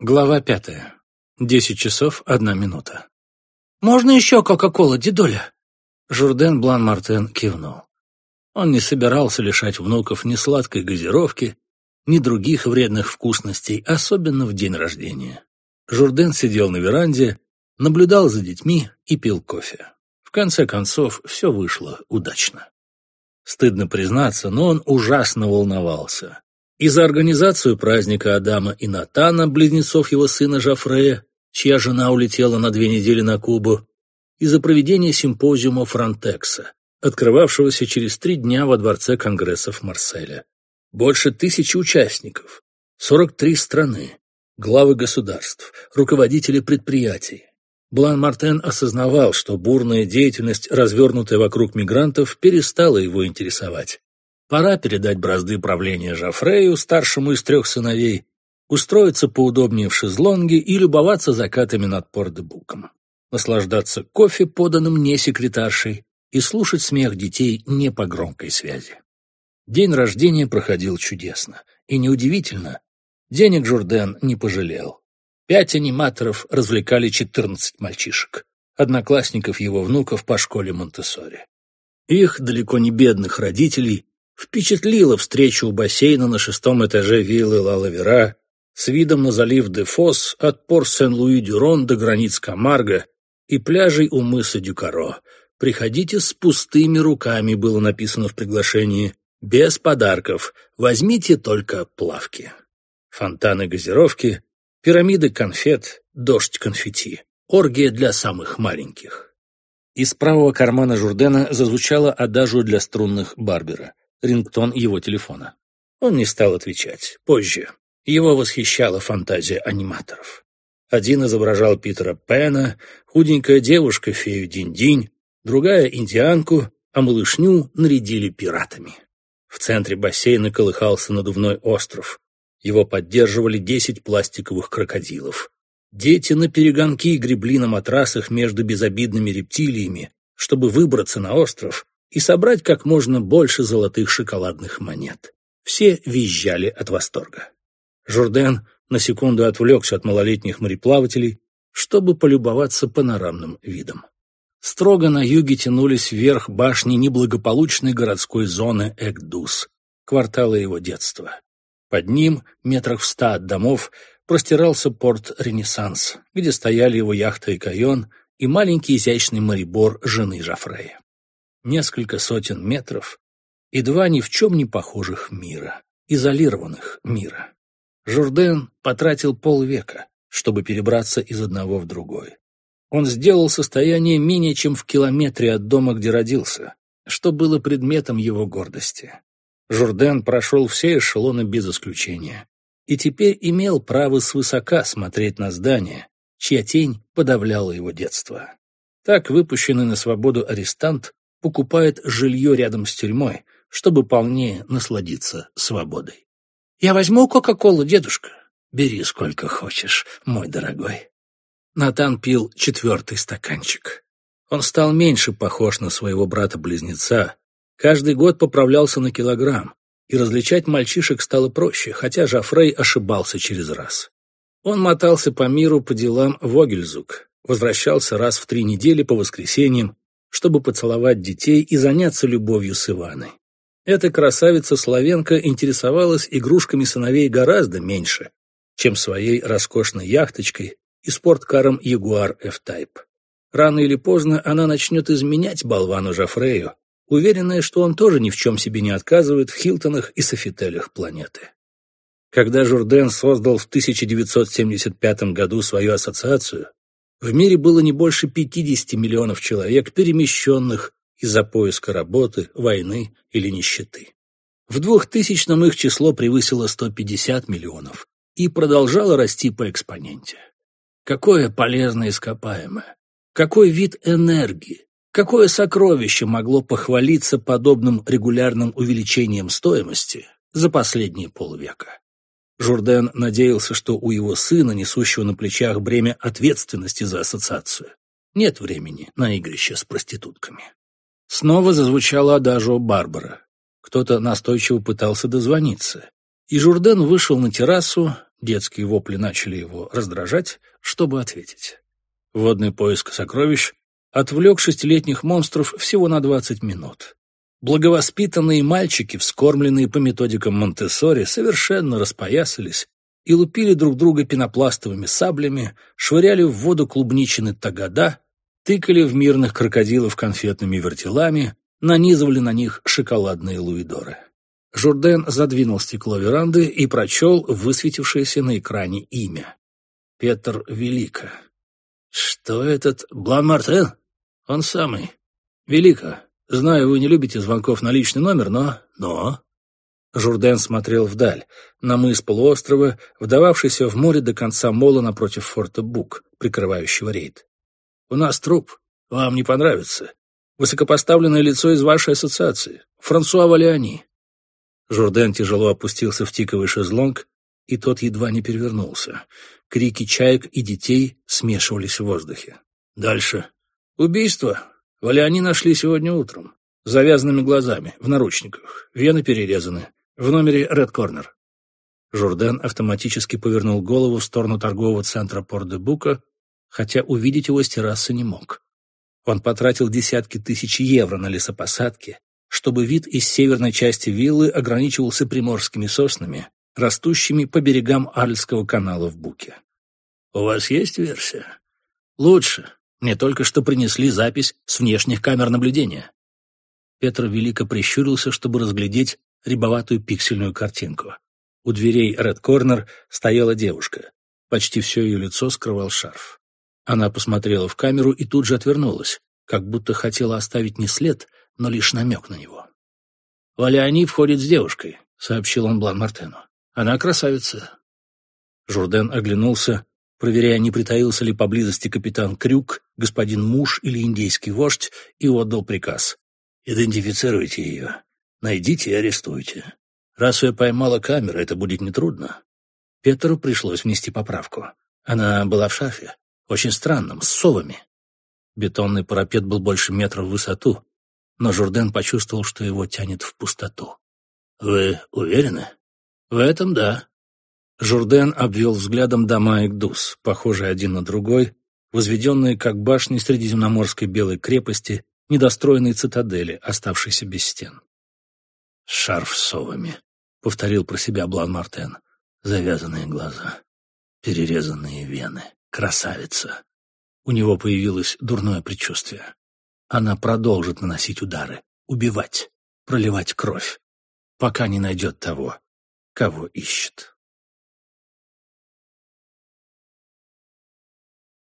Глава пятая. Десять часов одна минута. «Можно еще Кока-Кола, дедуля?» Журден Блан-Мартен кивнул. Он не собирался лишать внуков ни сладкой газировки, ни других вредных вкусностей, особенно в день рождения. Журден сидел на веранде, наблюдал за детьми и пил кофе. В конце концов, все вышло удачно. Стыдно признаться, но он ужасно волновался. И за организацию праздника Адама и Натана, близнецов его сына Жафрея, чья жена улетела на две недели на Кубу, и за проведение симпозиума Фронтекса, открывавшегося через три дня во Дворце Конгрессов Марселя. Больше тысячи участников, 43 страны, главы государств, руководители предприятий. Блан-Мартен осознавал, что бурная деятельность, развернутая вокруг мигрантов, перестала его интересовать. Пора передать бразды правления Жафрею, старшему из трех сыновей, устроиться поудобнее в шезлонге и любоваться закатами над Порт-де-Буком, наслаждаться кофе, поданным не секретаршей, и слушать смех детей не по громкой связи. День рождения проходил чудесно, и неудивительно, денег Журден не пожалел. Пять аниматоров развлекали четырнадцать мальчишек, одноклассников его внуков по школе Монтессори. Их, далеко не бедных родителей, впечатлила встреча у бассейна на шестом этаже виллы Ла-Лавера с видом на залив Де-Фос от Пор-Сен-Луи-дю-Рон до границ Камарга и пляжей у мыса Дюкаро. «Приходите с пустыми руками» было написано в приглашении. «Без подарков. Возьмите только плавки». Фонтаны газировки, пирамиды конфет, дождь конфетти. Оргия для самых маленьких. Из правого кармана Журдена зазвучала адажу для струнных Барбера, рингтон его телефона. Он не стал отвечать. Позже. Его восхищала фантазия аниматоров. Один изображал Питера Пэна, худенькая девушка фею Динь-Динь, другая — индианку, а малышню нарядили пиратами. В центре бассейна колыхался надувной остров. Его поддерживали десять пластиковых крокодилов. Дети на перегонки гребли на матрасах между безобидными рептилиями, чтобы выбраться на остров и собрать как можно больше золотых шоколадных монет. Все визжали от восторга. Журден на секунду отвлекся от малолетних мореплавателей, чтобы полюбоваться панорамным видом. Строго на юге тянулись вверх башни неблагополучной городской зоны Экдус, квартала его детства. Под ним, метрах в ста от домов, простирался порт Ренессанс, где стояли его яхта и кайон и маленький изящный моребор жены Жафрея. Несколько сотен метров и два ни в чем не похожих мира, изолированных мира. Журден потратил полвека, чтобы перебраться из одного в другой. Он сделал состояние менее чем в километре от дома, где родился, что было предметом его гордости. Журден прошел все эшелоны без исключения и теперь имел право свысока смотреть на здание, чья тень подавляла его детство. Так выпущенный на свободу арестант покупает жилье рядом с тюрьмой, чтобы полнее насладиться свободой. «Я возьму Кока-Колу, дедушка». «Бери сколько хочешь, мой дорогой». Натан пил четвертый стаканчик. Он стал меньше похож на своего брата-близнеца, каждый год поправлялся на килограмм, и различать мальчишек стало проще, хотя Жафрей ошибался через раз. Он мотался по миру по делам в Огельзук, возвращался раз в три недели по воскресеньям, чтобы поцеловать детей и заняться любовью с Иваной. Эта красавица-славенка интересовалась игрушками сыновей гораздо меньше, чем своей роскошной яхточкой и спорткаром Ягуар F-Type. Рано или поздно она начнет изменять болвану Жафрею, уверенная, что он тоже ни в чем себе не отказывает в Хилтонах и Софителях планеты. Когда Журден создал в 1975 году свою ассоциацию, в мире было не больше 50 миллионов человек, перемещенных из-за поиска работы, войны или нищеты. В 2000-м их число превысило 150 миллионов и продолжало расти по экспоненте. Какое полезное ископаемое, какой вид энергии, какое сокровище могло похвалиться подобным регулярным увеличением стоимости за последние полвека? Журден надеялся, что у его сына, несущего на плечах бремя ответственности за ассоциацию, нет времени на игрище с проститутками. Снова зазвучало адажио Барбара. Кто-то настойчиво пытался дозвониться. И Журден вышел на террасу, Детские вопли начали его раздражать, чтобы ответить. Водный поиск сокровищ отвлек шестилетних монстров всего на двадцать минут. Благовоспитанные мальчики, вскормленные по методикам Монтессори, совершенно распоясались и лупили друг друга пенопластовыми саблями, швыряли в воду клубничины тагада, тыкали в мирных крокодилов конфетными вертелами, нанизывали на них шоколадные луидоры. Журден задвинул стекло веранды и прочел высветившееся на экране имя. Петр Велика. «Что этот? Блан Мартен?» «Он самый. Велика. Знаю, вы не любите звонков на личный номер, но... Но...» Журден смотрел вдаль, на мыс полуострова, вдававшийся в море до конца мола напротив форта Бук, прикрывающего рейд. «У нас труп. Вам не понравится. Высокопоставленное лицо из вашей ассоциации. Франсуа Валиани. Журден тяжело опустился в тиковый шезлонг, и тот едва не перевернулся. Крики чаек и детей смешивались в воздухе. Дальше. Убийство. Валиани нашли сегодня утром. С завязанными глазами, в наручниках. Вены перерезаны. В номере Ред Корнер. Журден автоматически повернул голову в сторону торгового центра Пор-де-Бука, хотя увидеть его с террасы не мог. Он потратил десятки тысяч евро на лесопосадки, чтобы вид из северной части виллы ограничивался приморскими соснами, растущими по берегам Арльского канала в Буке. «У вас есть версия?» «Лучше. Мне только что принесли запись с внешних камер наблюдения». Петр Велико прищурился, чтобы разглядеть рябоватую пиксельную картинку. У дверей Ред Корнер стояла девушка. Почти все ее лицо скрывал шарф. Она посмотрела в камеру и тут же отвернулась, как будто хотела оставить не след, но лишь намек на него. «Валяни входит с девушкой», — сообщил он Блан-Мартену. «Она красавица». Журден оглянулся, проверяя, не притаился ли поблизости капитан Крюк, господин муж или индейский вождь, и отдал приказ. «Идентифицируйте ее. Найдите и арестуйте. Раз ее поймала камера, это будет нетрудно». Петру пришлось внести поправку. Она была в шафе, очень странном, с совами. Бетонный парапет был больше метра в высоту, но Журден почувствовал, что его тянет в пустоту. «Вы уверены?» «В этом да». Журден обвел взглядом дома Игдус, похожие один на другой, возведенные как башни Средиземноморской белой крепости, недостроенной цитадели, оставшейся без стен. «Шарф с совами», — повторил про себя Блан Мартен. «Завязанные глаза, перерезанные вены, красавица». У него появилось дурное предчувствие. Она продолжит наносить удары, убивать, проливать кровь, пока не найдет того, кого ищет.